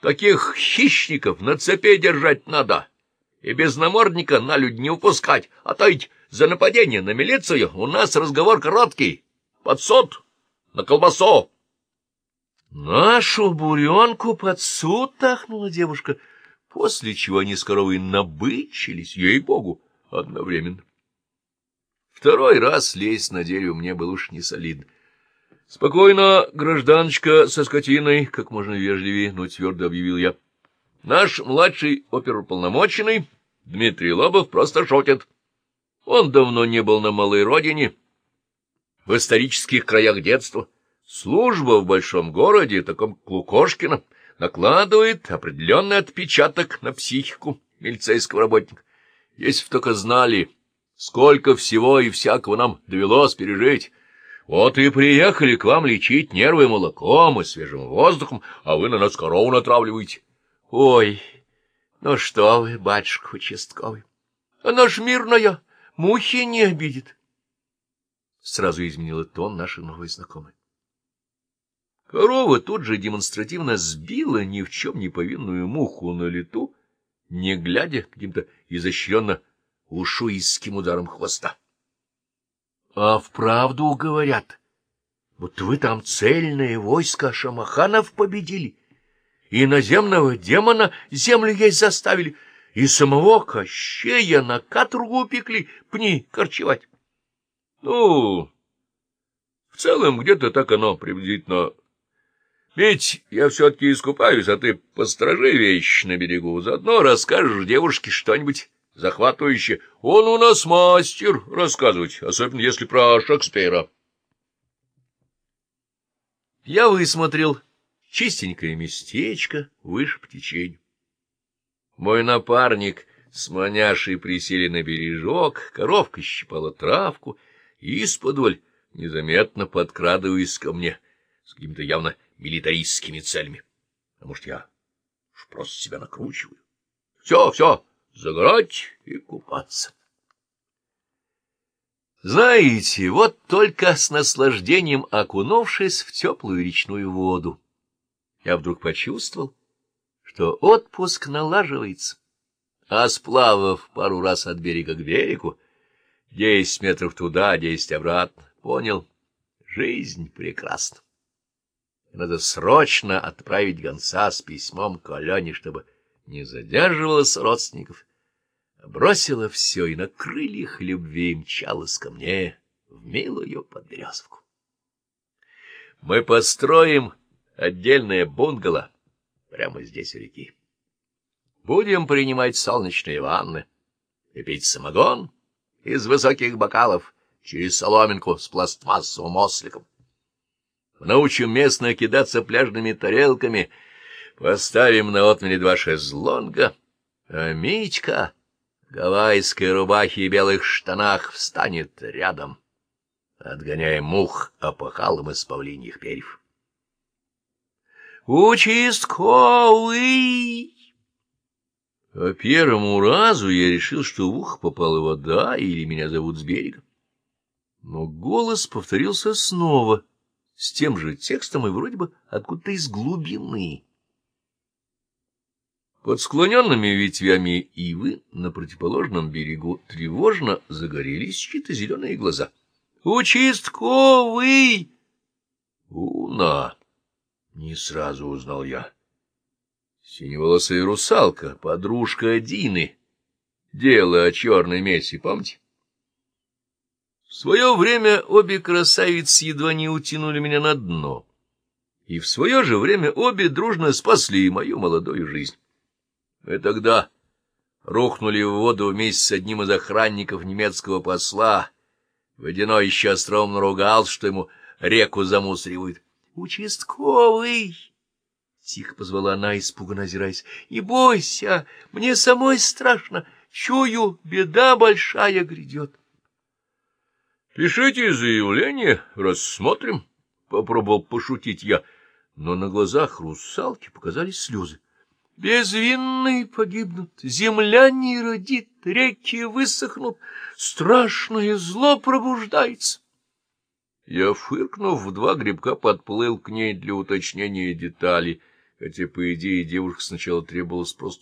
Таких хищников на цепи держать надо, и без намордника на людь не упускать, а то ведь за нападение на милицию у нас разговор короткий, под суд, на колбасу. — Нашу буренку под суд тахнула девушка, после чего они с коровой набычились, ей-богу, одновременно. Второй раз лезть на дерево мне было уж не солидно. — Спокойно, гражданочка со скотиной, — как можно вежливее, но твердо объявил я. — Наш младший оперуполномоченный Дмитрий Лобов просто шутит. Он давно не был на малой родине, в исторических краях детства. Служба в большом городе, таком Клукошкино, накладывает определенный отпечаток на психику милицейского работника. Если бы только знали... Сколько всего и всякого нам довелось пережить. Вот и приехали к вам лечить нервы молоком и свежим воздухом, а вы на нас корову натравливаете. Ой, ну что вы, батюшка участковый, она ж мирная, мухи не обидит. Сразу изменила тон наша новая знакомая. Корова тут же демонстративно сбила ни в чем не повинную муху на лету, не глядя каким-то изощренно ушуистским ударом хвоста. — А вправду говорят, вот вы там цельное войско шамаханов победили, и наземного демона землю есть заставили, и самого Кощея на каторгу упекли пни корчевать. — Ну, в целом где-то так оно приблизительно... Ведь я все-таки искупаюсь, а ты посторожи вещи на берегу, заодно расскажешь девушке что-нибудь захватывающе. Он у нас мастер рассказывать, особенно если про Шекспира. Я высмотрел чистенькое местечко выше по течению. Мой напарник с маняшей присели на бережок, коровка щипала травку, и исподволь, незаметно подкрадываясь ко мне с какими-то явно милитаристскими целями. А может, я просто себя накручиваю? Все, все, загорать и купаться. Знаете, вот только с наслаждением окунувшись в теплую речную воду, я вдруг почувствовал, что отпуск налаживается, а сплавав пару раз от берега к берегу, десять метров туда, десять обратно, понял, жизнь прекрасна. Надо срочно отправить гонца с письмом к Алене, чтобы не задерживалась родственников, а бросила все и на крыльях любви мчалась ко мне в милую подберезовку. Мы построим отдельное бунгало прямо здесь у реки. Будем принимать солнечные ванны и пить самогон из высоких бокалов через соломинку с пластмассовым осликом. Научим местных кидаться пляжными тарелками — Поставим на отмели два шезлонга, а Митька в гавайской рубахе и белых штанах встанет рядом, отгоняя мух опахалом из павлиньих перьев. «Участковый!» По первому разу я решил, что в ухо попала вода или меня зовут с берега. Но голос повторился снова, с тем же текстом и вроде бы откуда-то из глубины. Под склоненными ветвями ивы на противоположном берегу тревожно загорелись чьи-то зеленые глаза. «Участковый!» «Уна!» — не сразу узнал я. Синеволосая русалка, подружка Дины. Дело о черной мессе, помните? В свое время обе красавицы едва не утянули меня на дно, и в свое же время обе дружно спасли мою молодую жизнь. Мы тогда рухнули в воду вместе с одним из охранников немецкого посла. Водяной еще остроумно ругался, что ему реку замусоривают. — Участковый! — тихо позвала она, испуганно озираясь. — Не бойся, мне самой страшно. Чую, беда большая грядет. — Пишите заявление, рассмотрим, — попробовал пошутить я, но на глазах русалки показались слезы. Безвинные погибнут, земля не родит, реки высохнут, страшное зло пробуждается. Я, фыркнув, в два грибка подплыл к ней для уточнения деталей, хотя, по идее, девушка сначала требовалась просто